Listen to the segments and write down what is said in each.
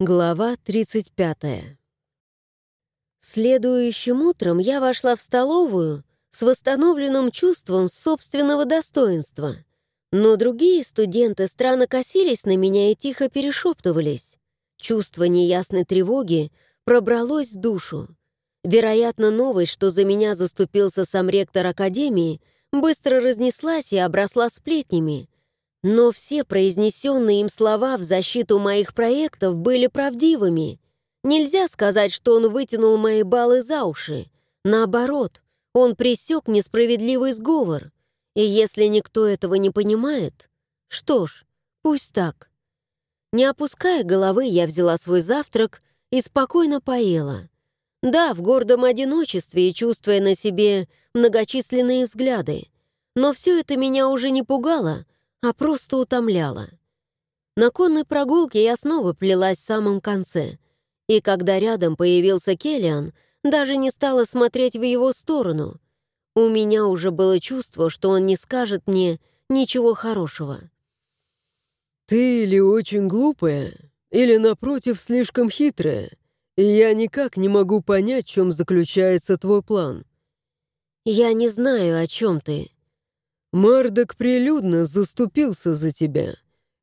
Глава 35. Следующим утром я вошла в столовую с восстановленным чувством собственного достоинства, но другие студенты странно косились на меня и тихо перешептывались. Чувство неясной тревоги пробралось в душу. Вероятно, новость, что за меня заступился сам ректор Академии, быстро разнеслась и обросла сплетнями — но все произнесенные им слова в защиту моих проектов были правдивыми. Нельзя сказать, что он вытянул мои баллы за уши. Наоборот, он пресек несправедливый сговор. И если никто этого не понимает, что ж, пусть так. Не опуская головы, я взяла свой завтрак и спокойно поела. Да, в гордом одиночестве и чувствуя на себе многочисленные взгляды. Но все это меня уже не пугало — а просто утомляла. На конной прогулке я снова плелась в самом конце, и когда рядом появился Келлиан, даже не стала смотреть в его сторону. У меня уже было чувство, что он не скажет мне ничего хорошего. «Ты или очень глупая, или, напротив, слишком хитрая, и я никак не могу понять, в чем заключается твой план». «Я не знаю, о чем ты», Мардок прилюдно заступился за тебя.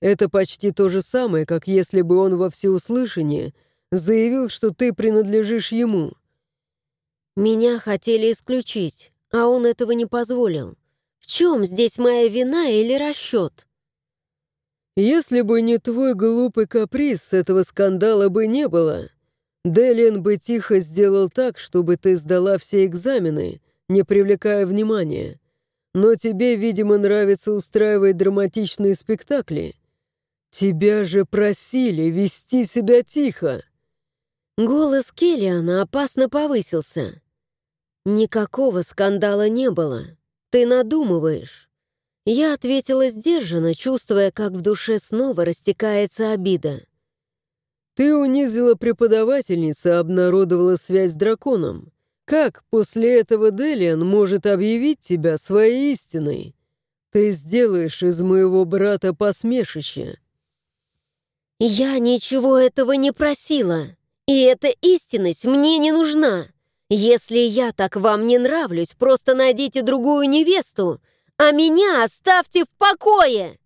Это почти то же самое, как если бы он во всеуслышание заявил, что ты принадлежишь ему. Меня хотели исключить, а он этого не позволил. В чем здесь моя вина или расчет? Если бы не твой глупый каприз, этого скандала бы не было. Делиан бы тихо сделал так, чтобы ты сдала все экзамены, не привлекая внимания. Но тебе, видимо, нравится устраивать драматичные спектакли. Тебя же просили вести себя тихо. Голос Келлиана опасно повысился. Никакого скандала не было. Ты надумываешь. Я ответила сдержанно, чувствуя, как в душе снова растекается обида. Ты унизила преподавательница, обнародовала связь с драконом. Как после этого Делиан может объявить тебя своей истиной? Ты сделаешь из моего брата посмешище». «Я ничего этого не просила, и эта истинность мне не нужна. Если я так вам не нравлюсь, просто найдите другую невесту, а меня оставьте в покое!»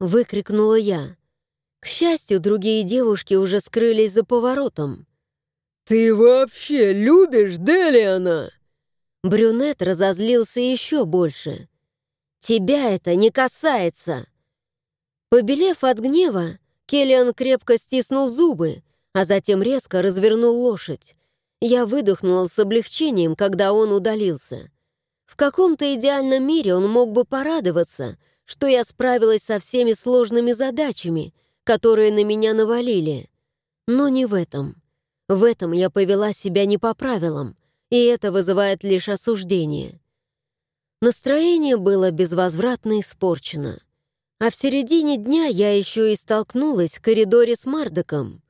Выкрикнула я. К счастью, другие девушки уже скрылись за поворотом. «Ты вообще любишь Делиана?» Брюнет разозлился еще больше. «Тебя это не касается!» Побелев от гнева, Келлиан крепко стиснул зубы, а затем резко развернул лошадь. Я выдохнула с облегчением, когда он удалился. В каком-то идеальном мире он мог бы порадоваться, что я справилась со всеми сложными задачами, которые на меня навалили. Но не в этом. В этом я повела себя не по правилам, и это вызывает лишь осуждение. Настроение было безвозвратно испорчено. А в середине дня я еще и столкнулась в коридоре с Мардоком.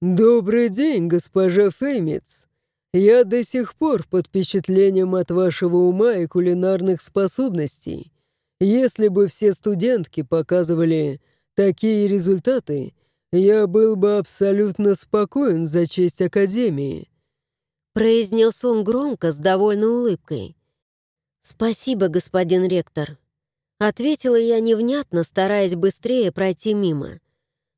«Добрый день, госпожа Феймиц. Я до сих пор под впечатлением от вашего ума и кулинарных способностей. Если бы все студентки показывали такие результаты, «Я был бы абсолютно спокоен за честь Академии», произнес он громко, с довольной улыбкой. «Спасибо, господин ректор», — ответила я невнятно, стараясь быстрее пройти мимо.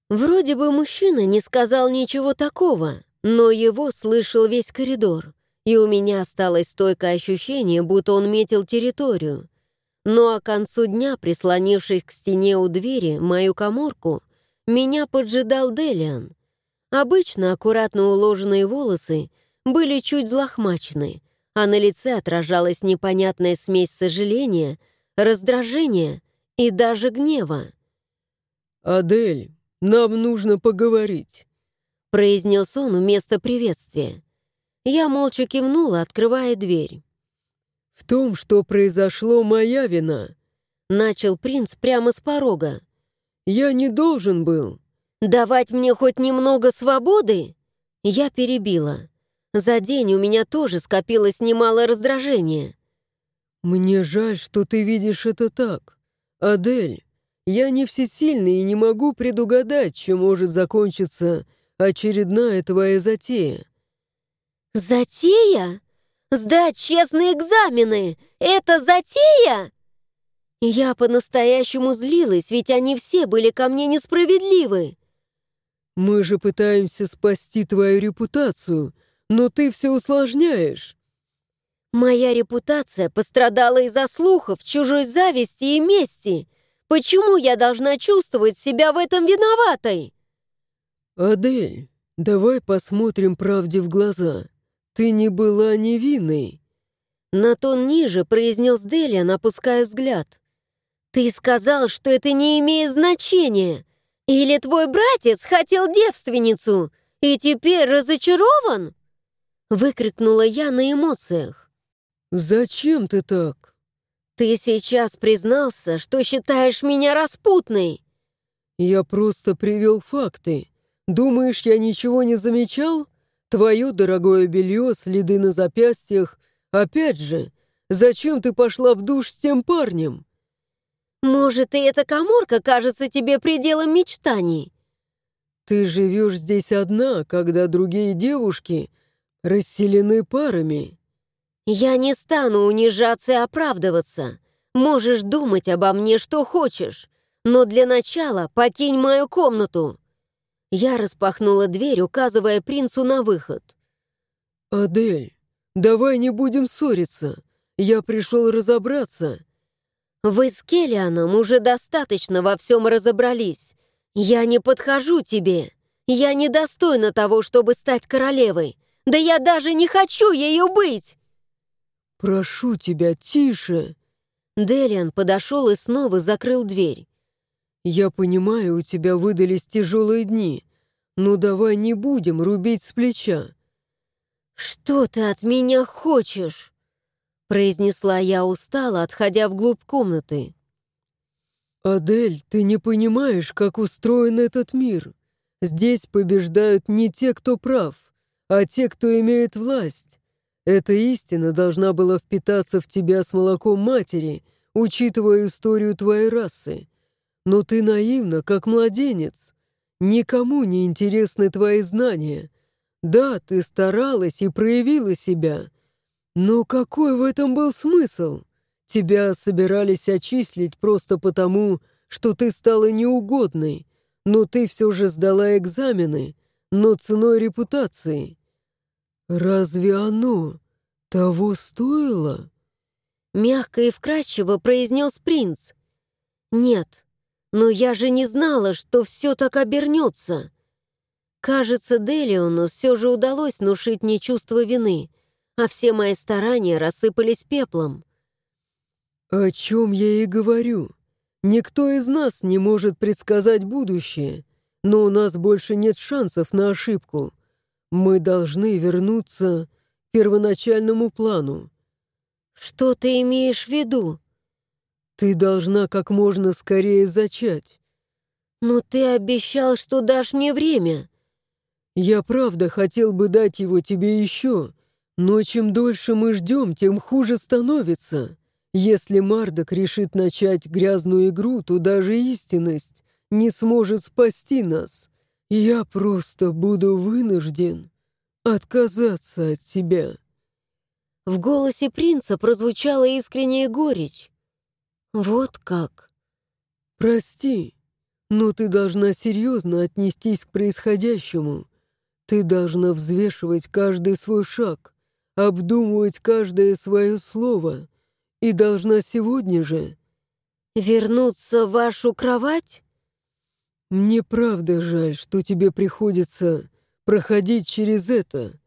Вроде бы мужчина не сказал ничего такого, но его слышал весь коридор, и у меня осталось стойкое ощущение, будто он метил территорию. Ну а к концу дня, прислонившись к стене у двери, мою коморку, меня поджидал Делиан. Обычно аккуратно уложенные волосы были чуть взлохмачены, а на лице отражалась непонятная смесь сожаления, раздражения и даже гнева. «Адель, нам нужно поговорить», — произнес он вместо приветствия. Я молча кивнула, открывая дверь. «В том, что произошло, моя вина», — начал принц прямо с порога. Я не должен был. Давать мне хоть немного свободы? Я перебила. За день у меня тоже скопилось немало раздражения. Мне жаль, что ты видишь это так. Адель, Я не всесильный и не могу предугадать, чем может закончиться очередная твоя затея». «Затея? Сдать честные экзамены — это затея?» Я по-настоящему злилась, ведь они все были ко мне несправедливы. «Мы же пытаемся спасти твою репутацию, но ты все усложняешь». Моя репутация пострадала из-за слухов, чужой зависти и мести. Почему я должна чувствовать себя в этом виноватой? «Адель, давай посмотрим правде в глаза. Ты не была невинной». На тон ниже произнес Делиан, опуская взгляд. «Ты сказал, что это не имеет значения. Или твой братец хотел девственницу и теперь разочарован?» Выкрикнула я на эмоциях. «Зачем ты так?» «Ты сейчас признался, что считаешь меня распутной». «Я просто привел факты. Думаешь, я ничего не замечал? Твое дорогое белье, следы на запястьях. Опять же, зачем ты пошла в душ с тем парнем?» Может, и эта коморка кажется тебе пределом мечтаний? Ты живешь здесь одна, когда другие девушки расселены парами. Я не стану унижаться и оправдываться. Можешь думать обо мне, что хочешь, но для начала покинь мою комнату. Я распахнула дверь, указывая принцу на выход. «Адель, давай не будем ссориться. Я пришел разобраться. Вы с Келлианом уже достаточно во всем разобрались. Я не подхожу тебе. Я недостойна того, чтобы стать королевой. Да я даже не хочу ею быть!» «Прошу тебя, тише!» Делиан подошел и снова закрыл дверь. «Я понимаю, у тебя выдались тяжелые дни, но давай не будем рубить с плеча». «Что ты от меня хочешь?» Произнесла я устало, отходя вглубь комнаты. «Адель, ты не понимаешь, как устроен этот мир. Здесь побеждают не те, кто прав, а те, кто имеет власть. Эта истина должна была впитаться в тебя с молоком матери, учитывая историю твоей расы. Но ты наивна, как младенец. Никому не интересны твои знания. Да, ты старалась и проявила себя, но какой в этом был смысл? Тебя собирались отчислить просто потому, что ты стала неугодной, но ты все же сдала экзамены, но ценой репутации. Разве оно того стоило? Мягко и вкрадчиво произнес принц. Нет, но я же не знала, что все так обернется. Кажется, Делиону все же удалось внушить мне чувство вины — а все мои старания рассыпались пеплом. «О чем я и говорю. Никто из нас не может предсказать будущее, но у нас больше нет шансов на ошибку. Мы должны вернуться к первоначальному плану». «Что ты имеешь в виду?» «Ты должна как можно скорее зачать». «Но ты обещал, что дашь мне время». «Я правда хотел бы дать его тебе еще, но чем дольше мы ждем, тем хуже становится. Если Мардок решит начать грязную игру, то даже истинность не сможет спасти нас. Я просто буду вынужден отказаться от тебя». В голосе принца прозвучала искренняя горечь. «Вот как?» «Прости, но ты должна серьезно отнестись к происходящему. Ты должна взвешивать каждый свой шаг обдумывать каждое свое слово и должна сегодня же... Вернуться в вашу кровать? Мне правда жаль, что тебе приходится проходить через это,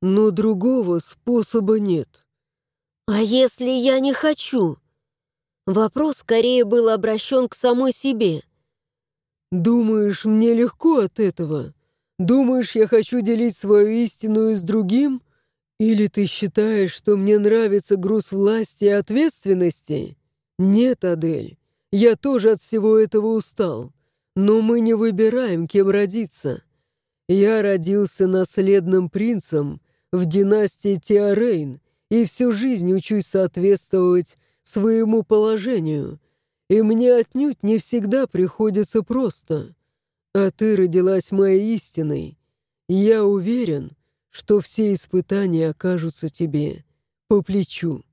но другого способа нет. А если я не хочу? Вопрос скорее был обращен к самой себе. Думаешь, мне легко от этого? Думаешь, я хочу делить свою истину с другим? Или ты считаешь, что мне нравится груз власти и ответственности? Нет, Адель, я тоже от всего этого устал. Но мы не выбираем, кем родиться. Я родился наследным принцем в династии Теорейн и всю жизнь учусь соответствовать своему положению. и мне отнюдь не всегда приходится просто. А ты родилась моей истиной. Я уверен, что все испытания окажутся тебе по плечу.